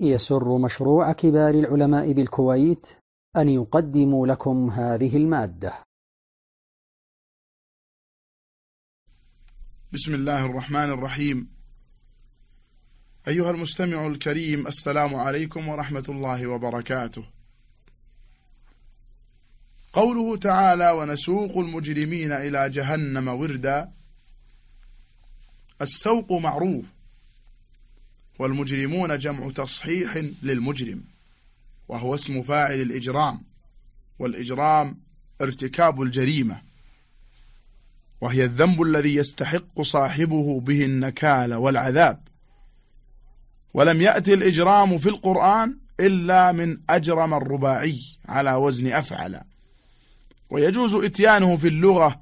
يسر مشروع كبار العلماء بالكويت أن يقدم لكم هذه المادة. بسم الله الرحمن الرحيم. أيها المستمع الكريم السلام عليكم ورحمة الله وبركاته. قوله تعالى ونسوق المجرمين إلى جهنم وردا. السوق معروف. والمجرمون جمع تصحيح للمجرم وهو اسم فاعل الإجرام والإجرام ارتكاب الجريمة وهي الذنب الذي يستحق صاحبه به النكال والعذاب. ولم يأتي الإجرام في القرآن إلا من أجرم الرباعي على وزن أفعل. ويجوز إتيانه في اللغة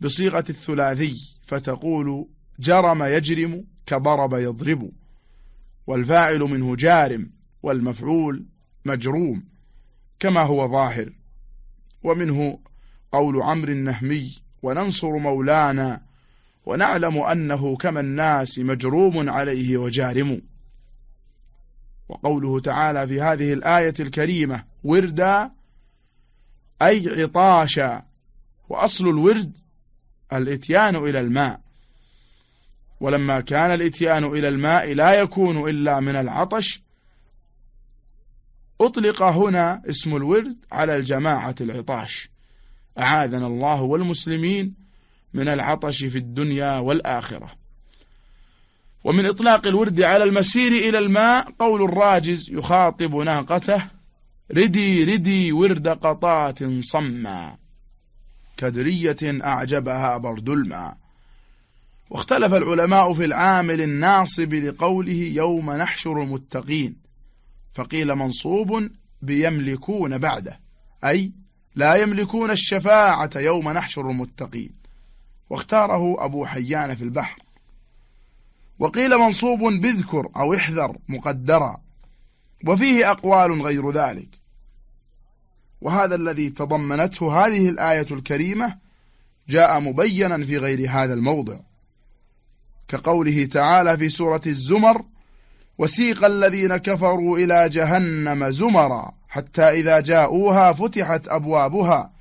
بصيغة الثلاثي فتقول جرم يجرم كضرب يضرب. والفاعل منه جارم والمفعول مجروم كما هو ظاهر. ومنه قول عمرو النهمي وننصر مولانا ونعلم أنه كما الناس مجروم عليه وجارم. وقوله تعالى في هذه الآية الكريمة وردا أي عطاشا وأصل الورد الإتيان إلى الماء. ولما كان الإتيان إلى الماء لا يكون إلا من العطش أطلق هنا اسم الورد على الجماعة العطاش. أعاذنا الله والمسلمين من العطش في الدنيا والآخرة. ومن إطلاق الورد على المسير إلى الماء قول الراجز يخاطب ناقته ردي ردي ورد قطات صما كدرية أعجبها برد الماء. واختلف العلماء في العامل الناصب لقوله يوم نحشر المتقين فقيل منصوب بيملكون بعده أي لا يملكون الشفاعة يوم نحشر المتقين. واختاره أبو حيان في البحر. وقيل منصوب بذكر أو احذر مقدرا وفيه أقوال غير ذلك. وهذا الذي تضمنته هذه الآية الكريمة جاء مبينا في غير هذا الموضع. كقوله تعالى في سورة الزمر وسيق الذين كفروا إلى جهنم زمرا حتى إذا جاءوها فتحت أبوابها.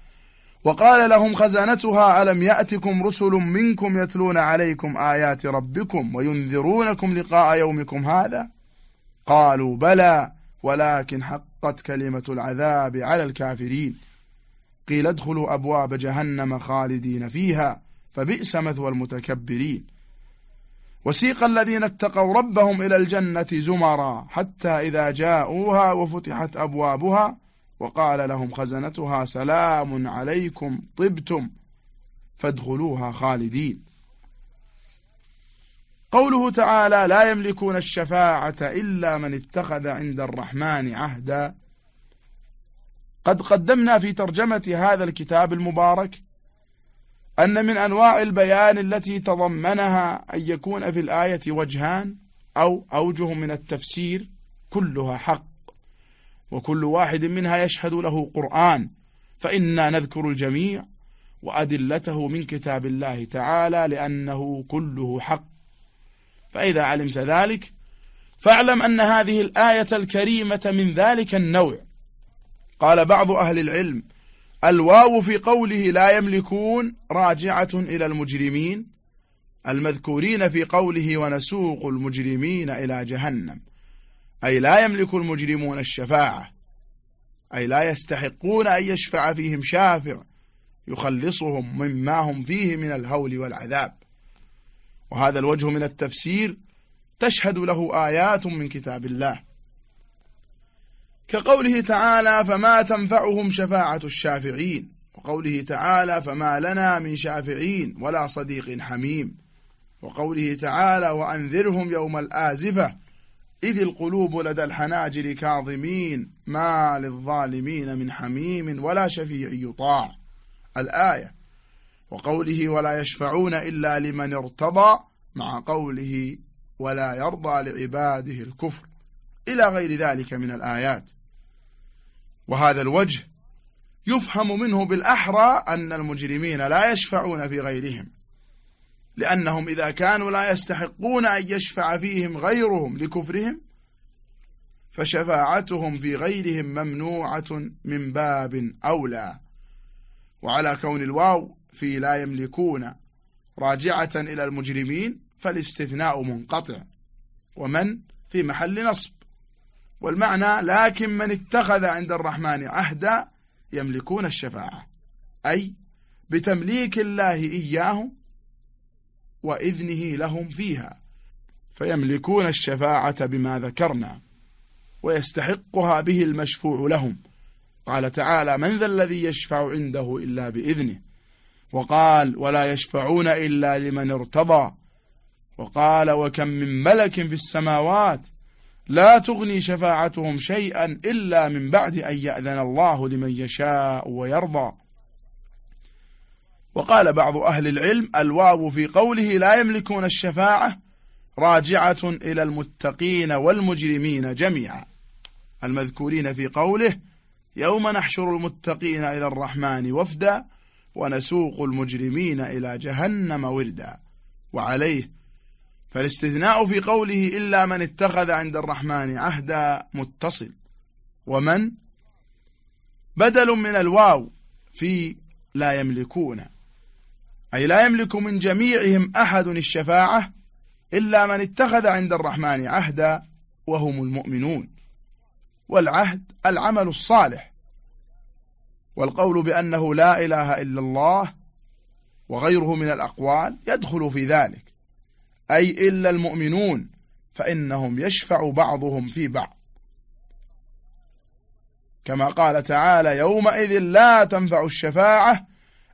وقال لهم خزنتها ألم يأتكم رسل منكم يتلون عليكم آيات ربكم وينذرونكم لقاء يومكم هذا؟ قالوا بلى ولكن حقت كلمة العذاب على الكافرين. قيل ادخلوا أبواب جهنم خالدين فيها فبئس مثوى المتكبرين. وسيق الذين اتقوا ربهم إلى الجنة زمرا حتى إذا جاءوها وفتحت أبوابها وقال لهم خزنتها سلام عليكم طبتم فادخلوها خالدين. قوله تعالى لا يملكون الشفاعة إلا من اتخذ عند الرحمن عهدا. قد قدمنا في ترجمة هذا الكتاب المبارك أن من أنواع البيان التي تضمنها أن يكون في الآية وجهان أو أوجه من التفسير كلها حق وكل واحد منها يشهد له قرآن فإنا نذكر الجميع وأدلته من كتاب الله تعالى لأنه كله حق. فإذا علمت ذلك فاعلم أن هذه الآية الكريمة من ذلك النوع. قال بعض أهل العلم الواو في قوله لا يملكون راجعة إلى المجرمين المذكورين في قوله ونسوق المجرمين إلى جهنم. أي لا يملك المجرمون الشفاعة أي لا يستحقون أن يشفع فيهم شافع يخلصهم مما هم فيه من الهول والعذاب. وهذا الوجه من التفسير تشهد له آيات من كتاب الله. كقوله تعالى فما تنفعهم شفاعة الشافعين. وقوله تعالى فما لنا من شافعين ولا صديق حميم. وقوله تعالى وأنذرهم يوم الآزفة إذ القلوب لدى الحناجر كاظمين ما للظالمين من حميم ولا شفيع يطاع. الآية. وقوله ولا يشفعون إلا لمن ارتضى مع قوله ولا يرضى لعباده الكفر. إلى غير ذلك من الآيات. وهذا الوجه يفهم منه بالأحرى أن المجرمين لا يشفعون في غيرهم لأنهم إذا كانوا لا يستحقون أن يشفع فيهم غيرهم لكفرهم فشفاعتهم في غيرهم ممنوعة من باب أولى. وعلى كون الواو في لا يملكون راجعة إلى المجرمين فالاستثناء منقطع. ومن؟ في محل نصب. والمعنى لكن من اتخذ عند الرحمن عهدا يملكون الشفاعة. أي بتمليك الله إياهم وإذنه لهم فيها. فيملكون الشفاعة بما ذكرنا ويستحقها به المشفوع لهم. قال تعالى من ذا الذي يشفع عنده إلا بإذنه؟ وقال ولا يشفعون إلا لمن ارتضى. وقال وكم من ملك في السماوات لا تغني شفاعتهم شيئا إلا من بعد أن يأذن الله لمن يشاء ويرضى. وقال بعض أهل العلم الواو في قوله لا يملكون الشفاعة راجعة إلى المتقين والمجرمين جميعا. المذكورين في قوله يوم نحشر المتقين إلى الرحمن وفدا ونسوق المجرمين إلى جهنم وردا. وعليه فالاستثناء في قوله إلا من اتخذ عند الرحمن عهدا متصل. ومن؟ بدل من الواو في لا يملكون. أي لا يملك من جميعهم أحد الشفاعة إلا من اتخذ عند الرحمن عهدا وهم المؤمنون. والعهد العمل الصالح. والقول بأنه لا إله إلا الله وغيره من الأقوال يدخل في ذلك. أي إلا المؤمنون فإنهم يشفع بعضهم في بعض. كما قال تعالى يومئذ لا تنفع الشفاعة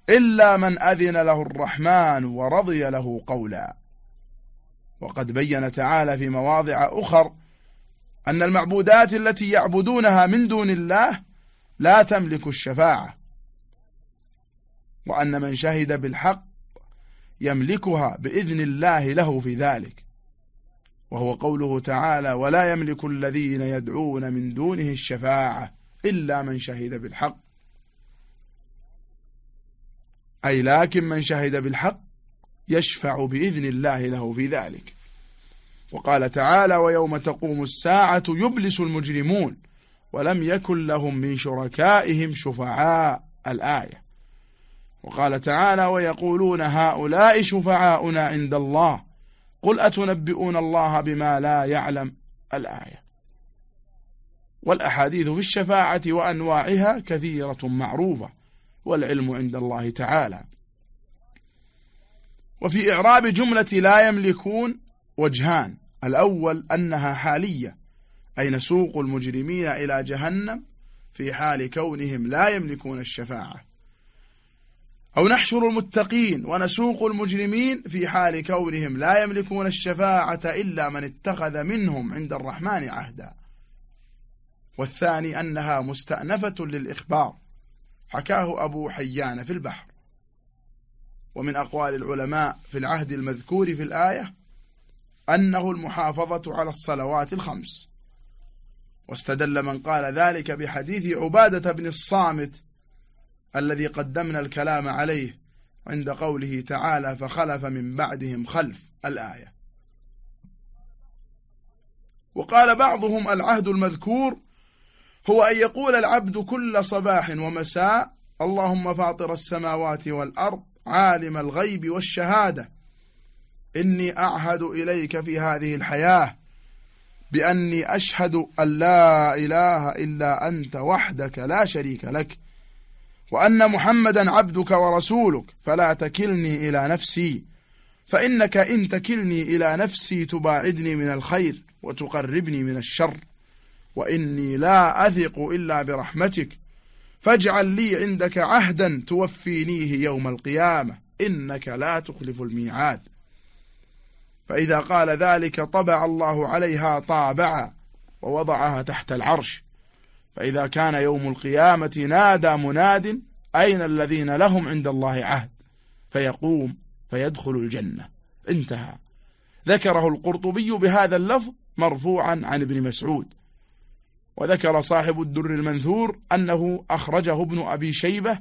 إلا من أذن له الرحمن ورضي له قولا. وقد بين تعالى في مواضع أخر أن المعبودات التي يعبدونها من دون الله لا تملك الشفاعة وأن من شهد بالحق يملكها بإذن الله له في ذلك. وهو قوله تعالى ولا يملك الذين يدعون من دونه الشفاعة إلا من شهد بالحق. أي لكن من شهد بالحق يشفع بإذن الله له في ذلك. وقال تعالى ويوم تقوم الساعة يبلس المجرمون ولم يكن لهم من شركائهم شفعاء. الآية. وقال تعالى ويقولون هؤلاء شفعاؤنا عند الله. قل أتنبئون الله بما لا يعلم الآية. والأحاديث في الشفاعة وأنواعها كثيرة معروفة والعلم عند الله تعالى. وفي إعراب جملة لا يملكون وجهان الأول أنها حالية أي نسوق المجرمين إلى جهنم في حال كونهم لا يملكون الشفاعة. أو نحشر المتقين ونسوق المجرمين في حال كونهم لا يملكون الشفاعة إلا من اتخذ منهم عند الرحمن عهدا. والثاني أنها مستأنفة للإخبار. حكاه أبو حيان في البحر. ومن أقوال العلماء في العهد المذكور في الآية أنه المحافظة على الصلوات الخمس. واستدل من قال ذلك بحديث عبادة بن الصامت الذي قدمنا الكلام عليه عند قوله تعالى فخلف من بعدهم خلف الآية. وقال بعضهم العهد المذكور هو أن يقول العبد كل صباح ومساء اللهم فاطر السماوات والأرض عالم الغيب والشهادة. إني أعهد إليك في هذه الحياة بأني أشهد أن لا إله إلا أنت وحدك لا شريك لك. وأن محمدا عبدك ورسولك فلا تكلني إلى نفسي. فإنك إن تكلني إلى نفسي تباعدني من الخير وتقربني من الشر. وإني لا أثق إلا برحمتك. فاجعل لي عندك عهدا توفينيه يوم القيامة. إنك لا تخلف الميعاد. فإذا قال ذلك طبع الله عليها طابعا ووضعها تحت العرش. فإذا كان يوم القيامة نادى مناد أين الذين لهم عند الله عهد؟ فيقوم فيدخل الجنة. انتهى. ذكره القرطبي بهذا اللفظ مرفوعا عن ابن مسعود. وذكر صاحب الدر المنثور أنه أخرجه ابن أبي شيبة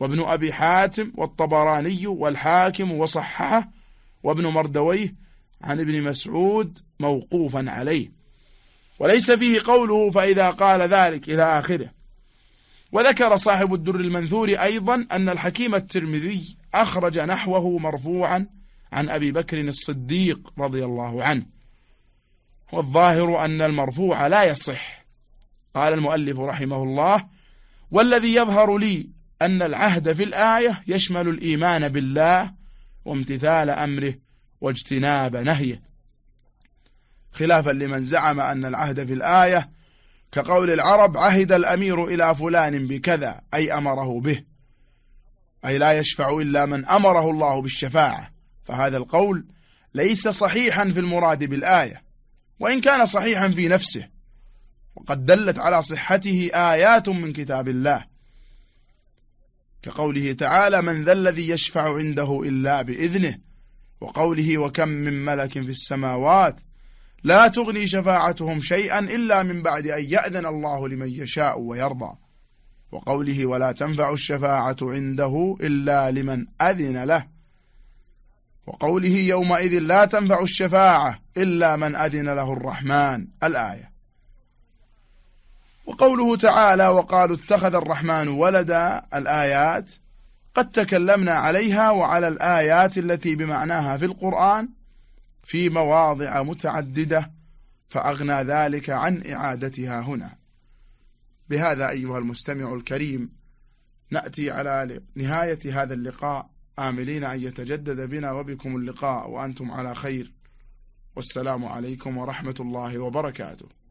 وابن أبي حاتم والطبراني والحاكم وصححه وابن مردويه عن ابن مسعود موقوفا عليه. وليس فيه قوله فإذا قال ذلك إلى آخره. وذكر صاحب الدر المنثور أيضا أن الحكيم الترمذي أخرج نحوه مرفوعا عن أبي بكر الصديق رضي الله عنه. والظاهر أن المرفوع لا يصح. قال المؤلف رحمه الله والذي يظهر لي أن العهد في الآية يشمل الإيمان بالله وامتثال أمره واجتناب نهيه. خلافا لمن زعم أن العهد في الآية كقول العرب عهد الأمير إلى فلان بكذا أي أمره به. أي لا يشفع إلا من أمره الله بالشفاعة. فهذا القول ليس صحيحا في المراد بالآية وإن كان صحيحا في نفسه. وقد دلت على صحته آيات من كتاب الله. كقوله تعالى من ذا الذي يشفع عنده إلا بإذنه وقوله وكم من ملك في السماوات لا تغني شفاعتهم شيئا إلا من بعد أن يأذن الله لمن يشاء ويرضى. وقوله ولا تنفع الشفاعة عنده إلا لمن أذن له. وقوله يومئذ لا تنفع الشفاعة إلا من أذن له الرحمن الآية. وقوله تعالى وقالوا اتخذ الرحمن ولدا الآيات. قد تكلمنا عليها وعلى الآيات التي بمعناها في القرآن. في مواضع متعددة فأغنى ذلك عن إعادتها هنا. بهذا أيها المستمع الكريم نأتي على نهاية هذا اللقاء. آملين أن يتجدد بنا وبكم اللقاء وأنتم على خير. والسلام عليكم ورحمة الله وبركاته.